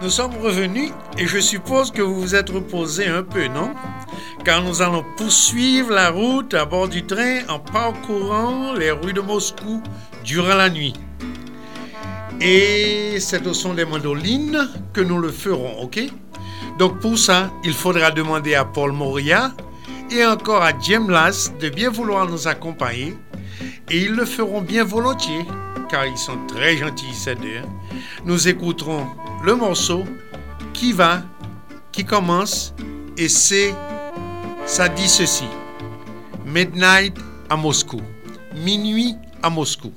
Nous sommes revenus et je suppose que vous vous êtes reposé un peu, non? Car nous allons poursuivre la route à bord du train en parcourant les rues de Moscou durant la nuit. Et c'est au son des mandolines que nous le ferons, ok? Donc pour ça, il faudra demander à Paul Moria et encore à James Lass de bien vouloir nous accompagner. Et ils le feront bien volontiers, car ils sont très gentils, ces deux. Nous écouterons le morceau qui va, qui commence, et c'est, ça dit ceci. Midnight à Moscou. Minuit à Moscou.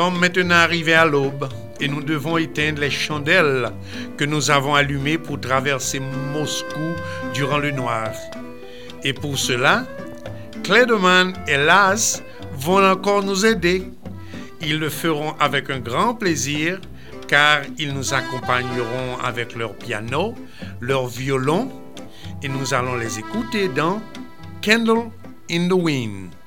Sommes maintenant arrivés à l'aube et nous devons éteindre les chandelles que nous avons allumées pour traverser Moscou durant le noir. Et pour cela, Kledeman et Laz vont encore nous aider. Ils le feront avec un grand plaisir car ils nous accompagneront avec leur piano, leur violon et nous allons les écouter dans Candle in the Wind.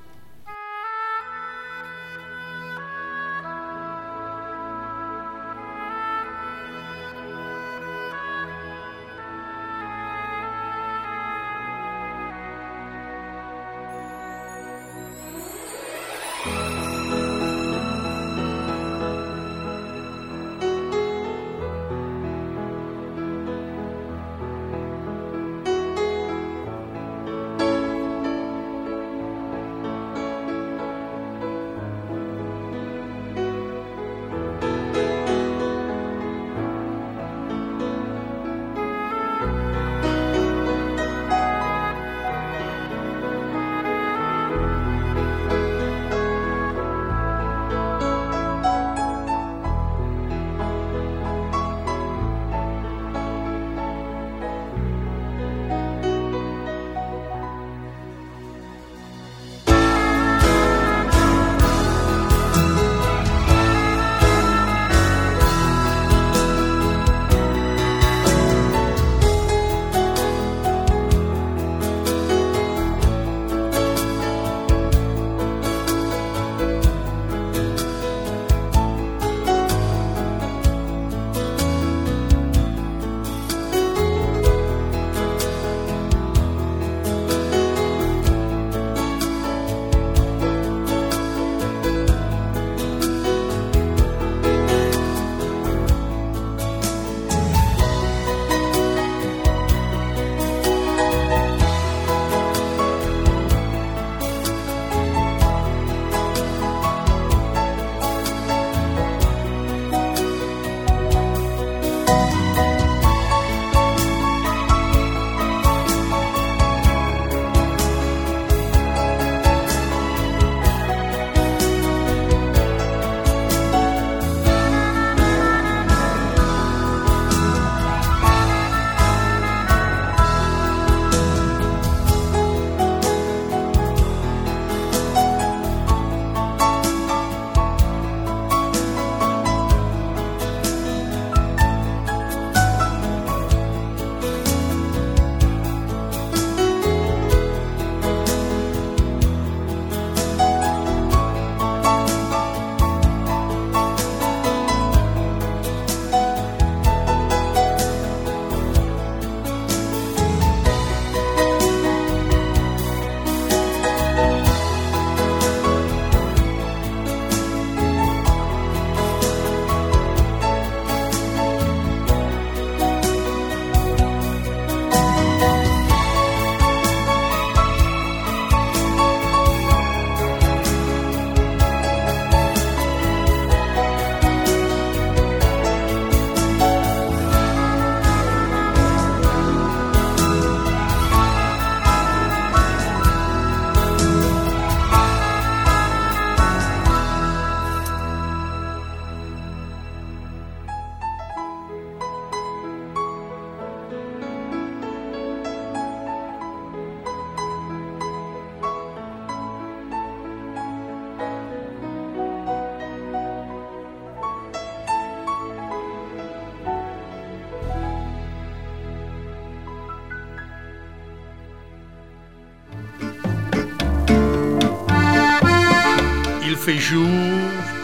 Fait jour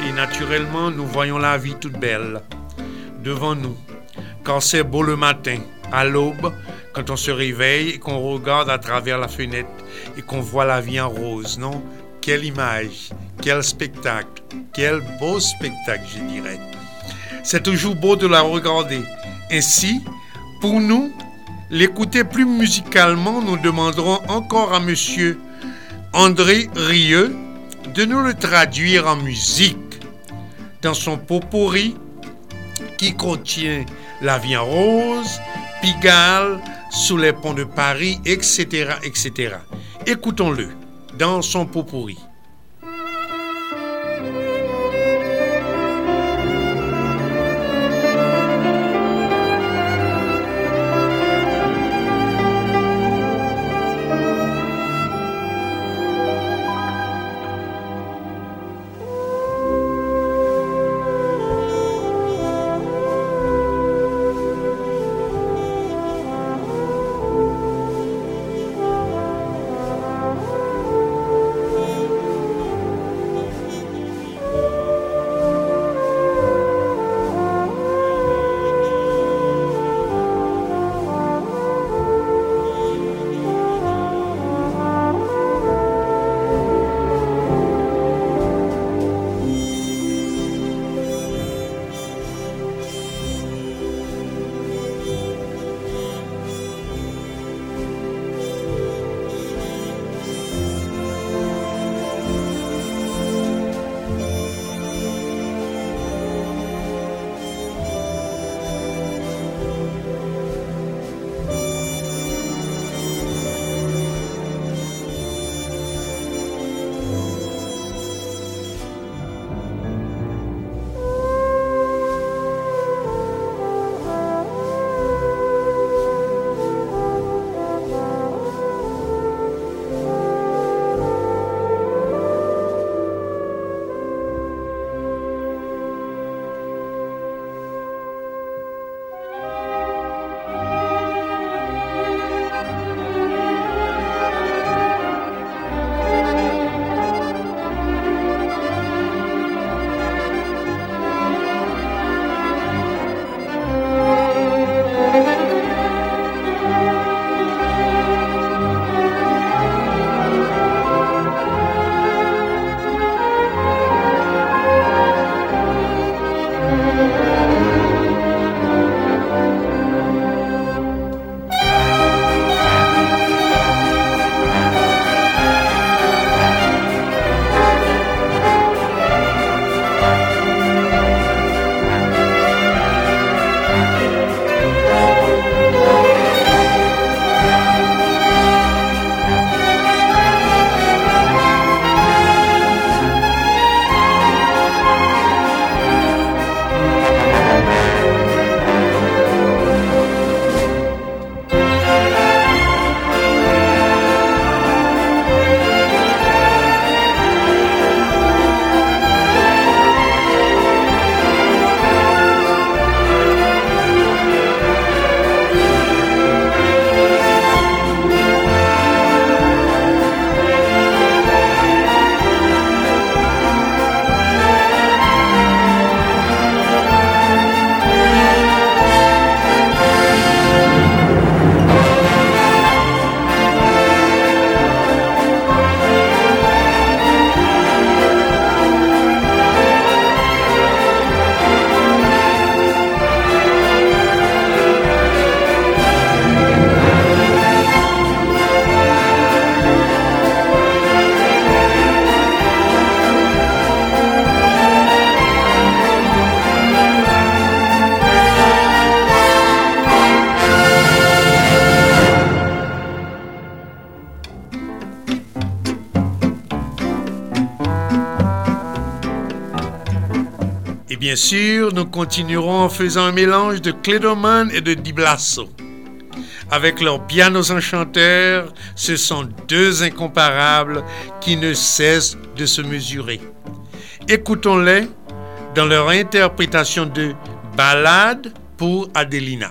et naturellement nous voyons la vie toute belle devant nous. Quand c'est beau le matin, à l'aube, quand on se réveille et qu'on regarde à travers la fenêtre et qu'on voit la vie en rose, non? Quelle image, quel spectacle, quel beau spectacle, je dirais. C'est toujours beau de la regarder. Ainsi, pour nous, l'écouter plus musicalement, nous demanderons encore à monsieur André Rieux de nous le traduire en musique dans son potpourri qui contient La vie en rose, Pigalle, Sous les ponts de Paris, etc., etc. Écoutons-le dans son potpourri. Bien sûr, nous continuerons en faisant un mélange de Clédoman et de Di Blasso. Avec leurs pianos enchanteurs, ce sont deux incomparables qui ne cessent de se mesurer. Écoutons-les dans leur interprétation de Ballade pour Adelina.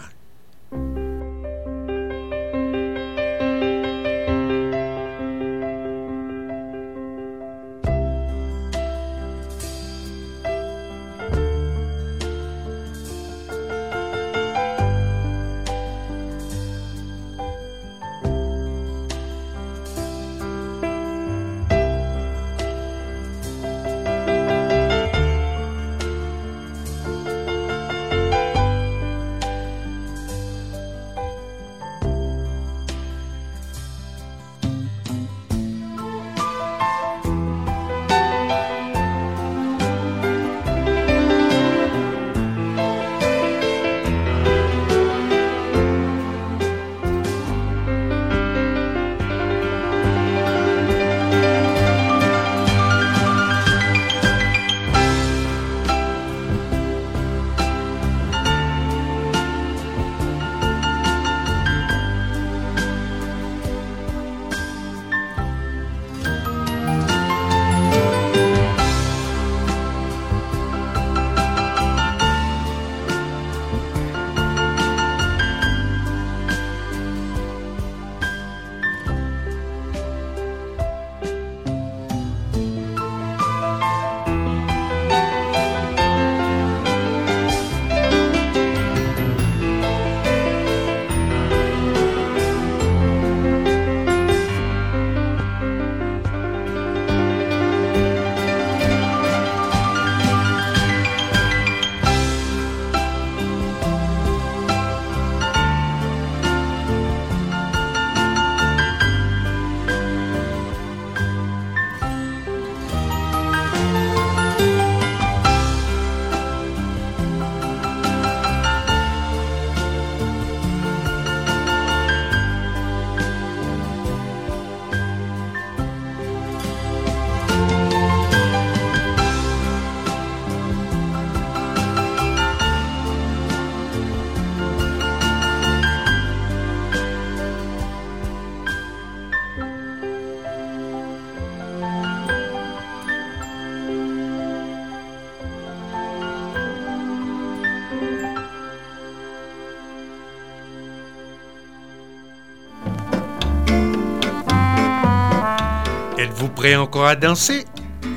Prêt encore à danser?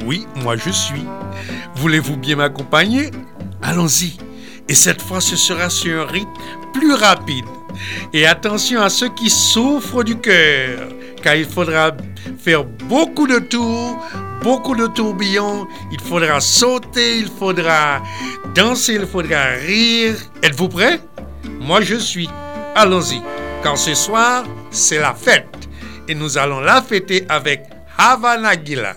Oui, moi je suis. Voulez-vous bien m'accompagner? Allons-y. Et cette fois, ce sera sur un rythme plus rapide. Et attention à ceux qui souffrent du cœur, car il faudra faire beaucoup de tours, beaucoup de tourbillons, il faudra sauter, il faudra danser, il faudra rire. Êtes-vous prêts? Moi je suis. Allons-y, car ce soir, c'est la fête. Et nous allons la fêter avec Havanaguila.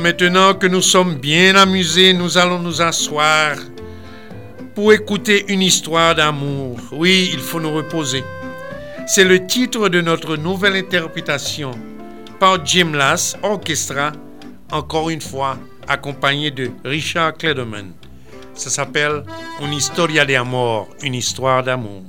Maintenant que nous sommes bien amusés, nous allons nous asseoir pour écouter une histoire d'amour. Oui, il faut nous reposer. C'est le titre de notre nouvelle interprétation par Jim Lass Orchestra, encore une fois accompagné de Richard Kledeman. Ça s'appelle Une historia de une histoire d'amour.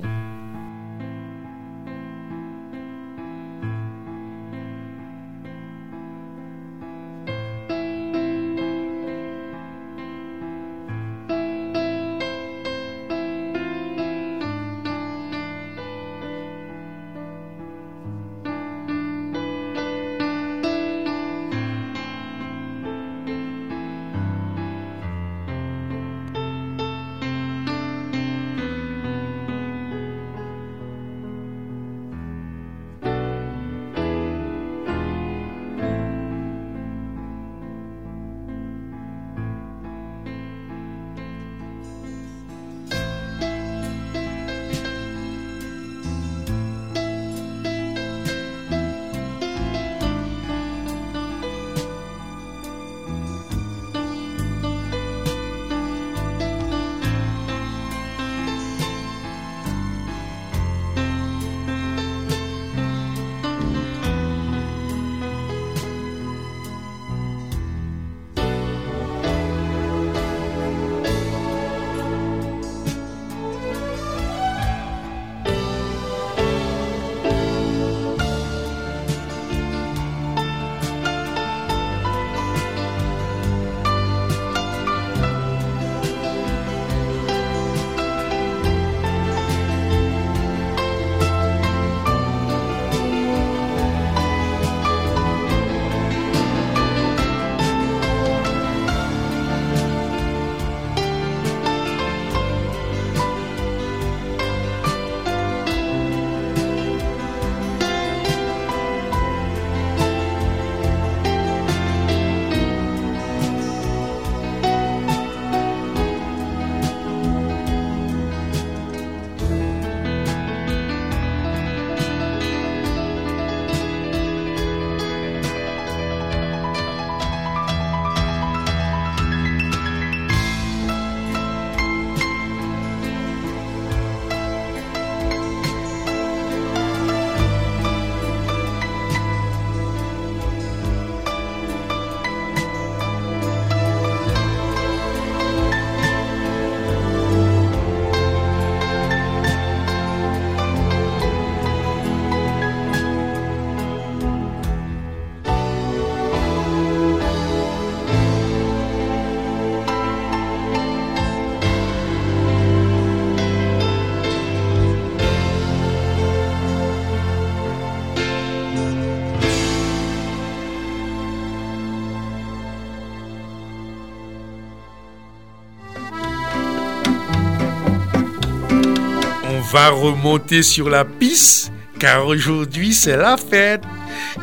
Va remonter sur la piste car aujourd'hui c'est la fête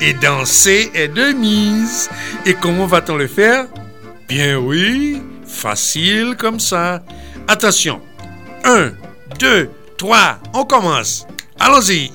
et danser est de mise. Et comment va-t-on le faire? Bien oui, facile comme ça. Attention, 1, 2, 3, on commence. Allons-y.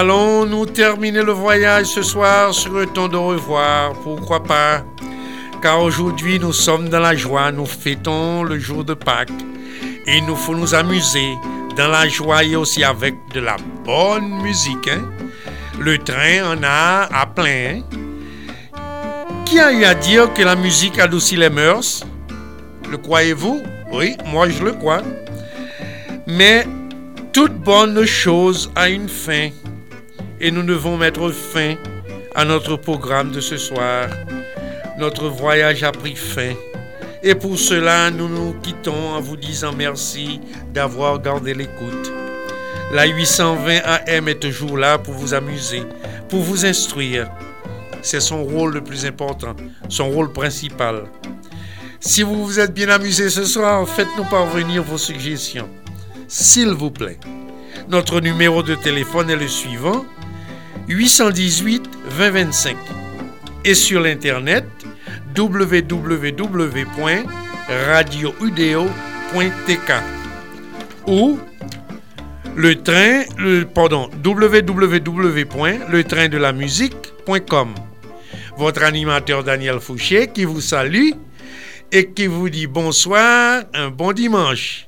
Allons-nous terminer le voyage ce soir sur un ton de revoir? Pourquoi pas? Car aujourd'hui nous sommes dans la joie, nous fêtons le jour de Pâques et il nous faut nous amuser dans la joie et aussi avec de la bonne musique. Hein? Le train en a à plein. Qui a eu à dire que la musique adoucit les mœurs? Le croyez-vous? Oui, moi je le crois. Mais toute bonne chose a une fin et nous devons mettre fin à notre programme de ce soir. Notre voyage a pris fin. Et pour cela, nous nous quittons en vous disant merci d'avoir gardé l'écoute. La 820 AM est toujours là pour vous amuser, pour vous instruire. C'est son rôle le plus important, son rôle principal. Si vous vous êtes bien amusé ce soir, faites-nous parvenir vos suggestions. S'il vous plaît. Notre numéro de téléphone est le suivant 818 2025 et sur l'internet www.radioudeo.tk ou le train, le, pardon, www.letraindelamusique.com. Votre animateur Daniel Fouché qui vous salue et qui vous dit bonsoir, un bon dimanche.